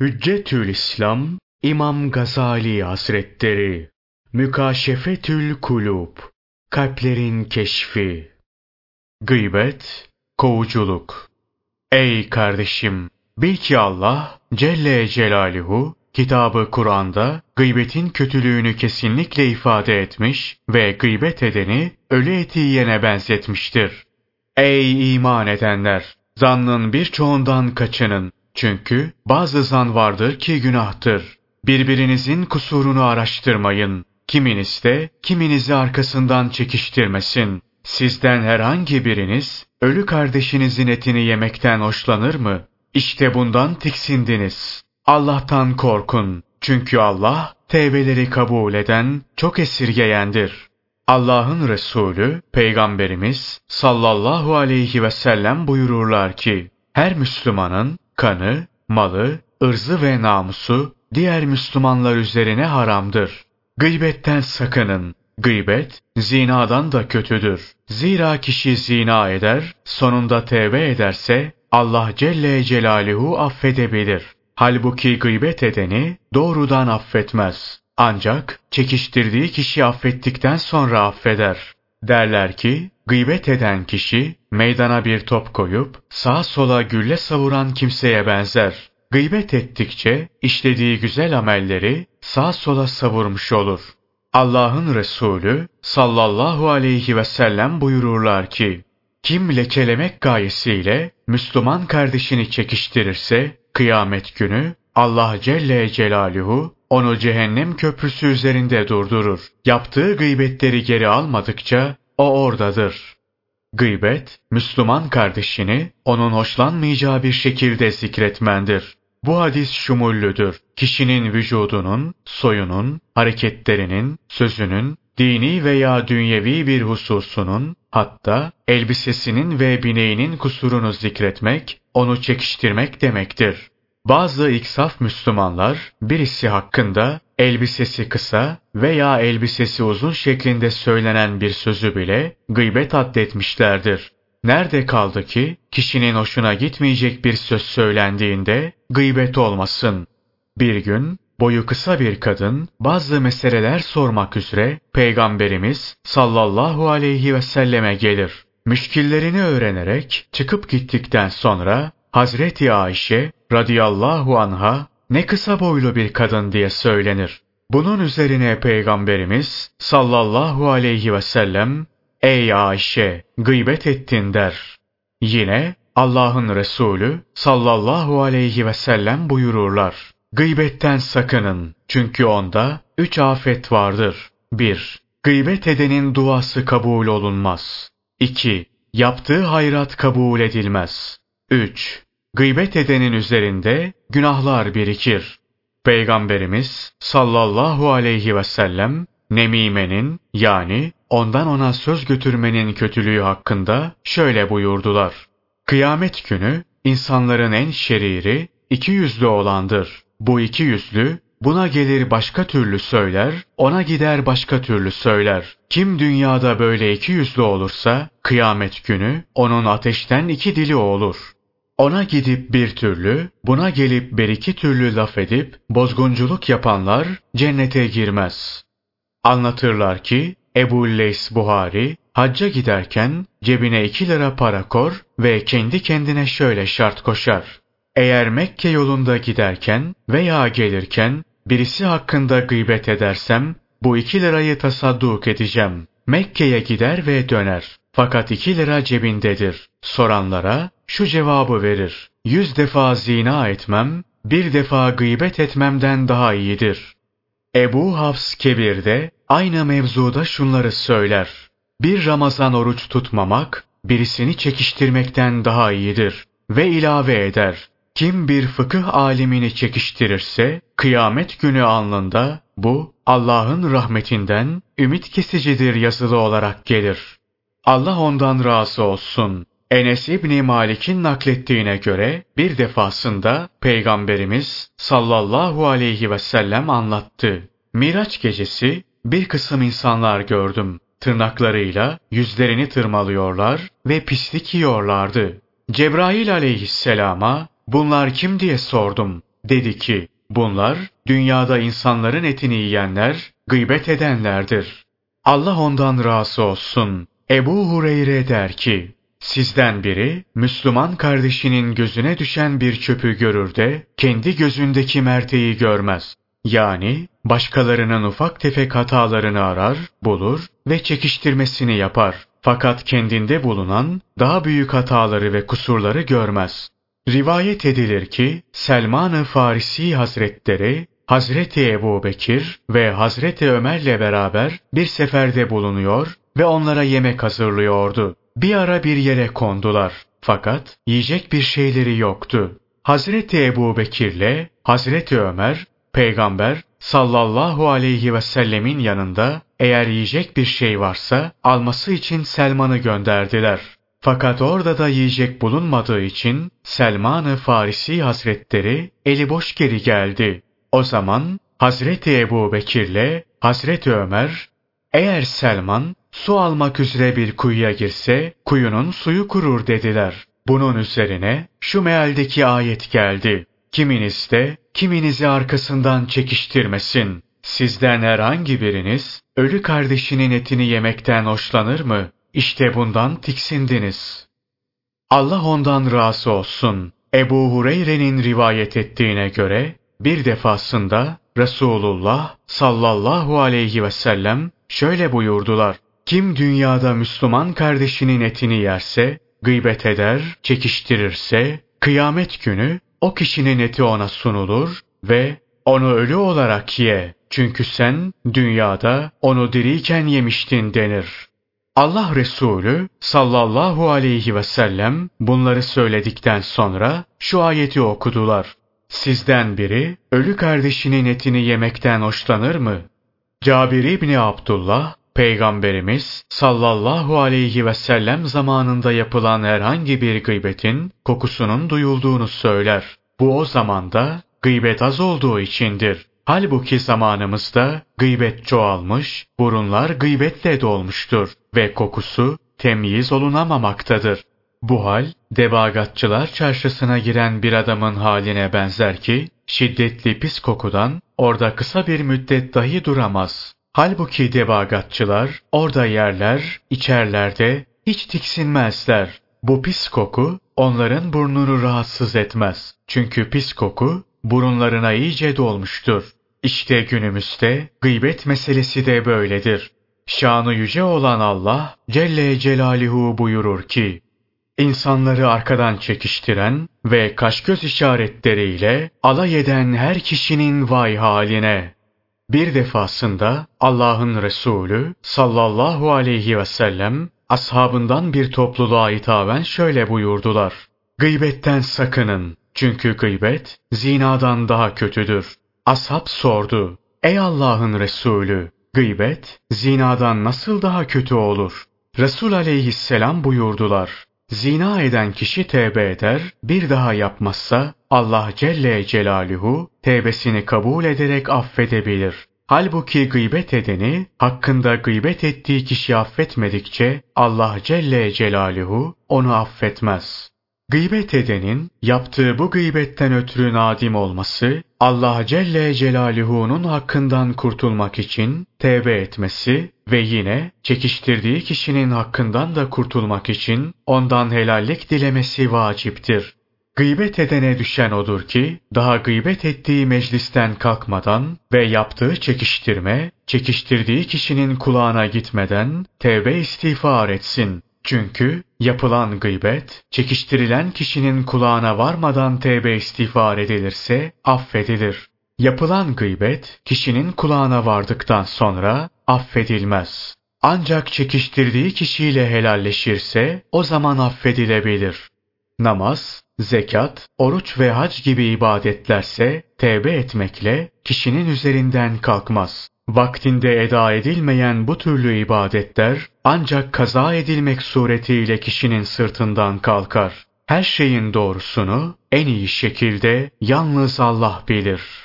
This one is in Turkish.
Hüccetül İslam İmam Gazali Hazretleri Mükaşefetül Kulub Kalplerin Keşfi Gıybet, kovuculuk Ey kardeşim! Bil ki Allah Celle Celaluhu kitabı Kur'an'da gıybetin kötülüğünü kesinlikle ifade etmiş ve gıybet edeni ölü eti yiyene benzetmiştir. Ey iman edenler! Zannın birçoğundan kaçının. Çünkü bazı zan vardır ki günahtır. Birbirinizin kusurunu araştırmayın. Kiminiz de kiminizi arkasından çekiştirmesin. Sizden herhangi biriniz ölü kardeşinizin etini yemekten hoşlanır mı? İşte bundan tiksindiniz. Allah'tan korkun. Çünkü Allah tevbeleri kabul eden, çok esirgeyendir. Allah'ın Resulü, Peygamberimiz sallallahu aleyhi ve sellem buyururlar ki, her Müslümanın kanı, malı, ırzı ve namusu diğer Müslümanlar üzerine haramdır. Gıybetten sakının. Gıybet, zinadan da kötüdür. Zira kişi zina eder, sonunda tevbe ederse Allah Celle Celaluhu affedebilir. Halbuki gıybet edeni doğrudan affetmez. Ancak çekiştirdiği kişi affettikten sonra affeder. Derler ki, gıybet eden kişi meydana bir top koyup sağa sola gülle savuran kimseye benzer. Gıybet ettikçe işlediği güzel amelleri sağa sola savurmuş olur. Allah'ın Resulü sallallahu aleyhi ve sellem buyururlar ki, kim lekelemek gayesiyle Müslüman kardeşini çekiştirirse, kıyamet günü Allah Celle Celaluhu onu cehennem köprüsü üzerinde durdurur. Yaptığı gıybetleri geri almadıkça o oradadır. Gıybet, Müslüman kardeşini onun hoşlanmayacağı bir şekilde zikretmendir. Bu hadis şumullüdür. Kişinin vücudunun, soyunun, hareketlerinin, sözünün, dini veya dünyevi bir hususunun, hatta elbisesinin ve bineğinin kusurunu zikretmek, onu çekiştirmek demektir. Bazı iksaf Müslümanlar birisi hakkında elbisesi kısa veya elbisesi uzun şeklinde söylenen bir sözü bile gıybet addetmişlerdir. Nerede kaldı ki kişinin hoşuna gitmeyecek bir söz söylendiğinde gıybet olmasın. Bir gün boyu kısa bir kadın bazı meseleler sormak üzere Peygamberimiz sallallahu aleyhi ve selleme gelir. Müşkillerini öğrenerek çıkıp gittikten sonra Hazreti Ayşe radıyallahu anha ne kısa boylu bir kadın diye söylenir. Bunun üzerine Peygamberimiz sallallahu aleyhi ve sellem Ey Ayşe gıybet ettin der. Yine Allah'ın Resulü sallallahu aleyhi ve sellem buyururlar. Gıybetten sakının çünkü onda üç afet vardır. 1. Gıybet edenin duası kabul olunmaz. 2. Yaptığı hayrat kabul edilmez. 3. Gıybet edenin üzerinde günahlar birikir. Peygamberimiz sallallahu aleyhi ve sellem nemimenin yani ondan ona söz götürmenin kötülüğü hakkında şöyle buyurdular. Kıyamet günü insanların en şeriri iki yüzlü olandır. Bu iki yüzlü buna gelir başka türlü söyler, ona gider başka türlü söyler. Kim dünyada böyle iki yüzlü olursa kıyamet günü onun ateşten iki dili olur. Ona gidip bir türlü, buna gelip bir iki türlü laf edip bozgunculuk yapanlar cennete girmez. Anlatırlar ki Ebu Leys Buhari hacca giderken cebine iki lira para kor ve kendi kendine şöyle şart koşar. Eğer Mekke yolunda giderken veya gelirken birisi hakkında gıybet edersem bu iki lirayı tasadduk edeceğim. Mekke'ye gider ve döner. Fakat iki lira cebindedir. Soranlara şu cevabı verir. Yüz defa zina etmem, bir defa gıybet etmemden daha iyidir. Ebu Hafs Kebir'de aynı mevzuda şunları söyler. Bir Ramazan oruç tutmamak, birisini çekiştirmekten daha iyidir. Ve ilave eder. Kim bir fıkıh alimini çekiştirirse, kıyamet günü alnında bu Allah'ın rahmetinden ümit kesicidir yazılı olarak gelir. Allah ondan razı olsun. Enes İbni Malik'in naklettiğine göre bir defasında Peygamberimiz sallallahu aleyhi ve sellem anlattı. Miraç gecesi bir kısım insanlar gördüm. Tırnaklarıyla yüzlerini tırmalıyorlar ve pislik yiyorlardı. Cebrail aleyhisselama bunlar kim diye sordum. Dedi ki, bunlar dünyada insanların etini yiyenler, gıybet edenlerdir. Allah ondan razı olsun. Ebu Hureyre der ki, Sizden biri Müslüman kardeşinin gözüne düşen bir çöpü görür de kendi gözündeki merteği görmez. Yani başkalarının ufak tefek hatalarını arar, bulur ve çekiştirmesini yapar. Fakat kendinde bulunan daha büyük hataları ve kusurları görmez. Rivayet edilir ki Selman-ı Farisi Hazretleri Hazreti Ebu Bekir ve Hazreti Ömer'le beraber bir seferde bulunuyor ve onlara yemek hazırlıyordu. Bir ara bir yere kondular. Fakat yiyecek bir şeyleri yoktu. Hazreti Ebu Bekir'le Hazreti Ömer, Peygamber sallallahu aleyhi ve sellemin yanında eğer yiyecek bir şey varsa alması için Selman'ı gönderdiler. Fakat orada da yiyecek bulunmadığı için Selman-ı Farisi Hazretleri eli boş geri geldi. O zaman Hazreti Ebu Bekir'le Hazreti Ömer, eğer Selman su almak üzere bir kuyuya girse, kuyunun suyu kurur dediler. Bunun üzerine şu mealdeki ayet geldi. Kiminiz de kiminizi arkasından çekiştirmesin. Sizden herhangi biriniz ölü kardeşinin etini yemekten hoşlanır mı? İşte bundan tiksindiniz. Allah ondan razı olsun. Ebu Hureyre'nin rivayet ettiğine göre bir defasında Resulullah sallallahu aleyhi ve sellem şöyle buyurdular. Kim dünyada Müslüman kardeşinin etini yerse, gıybet eder, çekiştirirse, kıyamet günü o kişinin eti ona sunulur ve onu ölü olarak ye. Çünkü sen dünyada onu diriyken yemiştin denir. Allah Resulü sallallahu aleyhi ve sellem bunları söyledikten sonra şu ayeti okudular. Sizden biri ölü kardeşinin etini yemekten hoşlanır mı? Cabir İbni Abdullah, Peygamberimiz sallallahu aleyhi ve sellem zamanında yapılan herhangi bir gıybetin kokusunun duyulduğunu söyler. Bu o zamanda gıybet az olduğu içindir. Halbuki zamanımızda gıybet çoğalmış, burunlar gıybetle dolmuştur ve kokusu temyiz olunamamaktadır. Bu hal, debagatçılar çarşısına giren bir adamın haline benzer ki, şiddetli pis kokudan orada kısa bir müddet dahi duramaz. Halbuki debagatçılar orada yerler, içerler de hiç tiksinmezler. Bu pis koku onların burnunu rahatsız etmez. Çünkü pis koku burunlarına iyice dolmuştur. İşte günümüzde gıybet meselesi de böyledir. Şanı yüce olan Allah Celle Celaluhu buyurur ki, İnsanları arkadan çekiştiren ve kaş göz işaretleriyle alay eden her kişinin vay haline. Bir defasında Allah'ın Resulü sallallahu aleyhi ve sellem ashabından bir topluluğa hitaben şöyle buyurdular. Gıybetten sakının. Çünkü gıybet zinadan daha kötüdür. Ashab sordu. Ey Allah'ın Resulü, gıybet zinadan nasıl daha kötü olur? Resul aleyhisselam buyurdular. Zina eden kişi tevbe eder, bir daha yapmazsa Allah Celle Celaluhu tevbesini kabul ederek affedebilir. Halbuki gıybet edeni hakkında gıybet ettiği kişi affetmedikçe Allah Celle Celaluhu onu affetmez. Gıybet edenin yaptığı bu gıybetten ötürü nadim olması, Allah Celle Celaluhu'nun hakkından kurtulmak için tevbe etmesi ve yine çekiştirdiği kişinin hakkından da kurtulmak için ondan helallik dilemesi vaciptir. Gıybet edene düşen odur ki, daha gıybet ettiği meclisten kalkmadan ve yaptığı çekiştirme, çekiştirdiği kişinin kulağına gitmeden tevbe istiğfar etsin. Çünkü yapılan gıybet, çekiştirilen kişinin kulağına varmadan tevbe istiğfar edilirse affedilir. Yapılan gıybet, kişinin kulağına vardıktan sonra affedilmez. Ancak çekiştirdiği kişiyle helalleşirse o zaman affedilebilir. Namaz, zekat, oruç ve hac gibi ibadetlerse tevbe etmekle kişinin üzerinden kalkmaz. Vaktinde eda edilmeyen bu türlü ibadetler ancak kaza edilmek suretiyle kişinin sırtından kalkar. Her şeyin doğrusunu en iyi şekilde yalnız Allah bilir.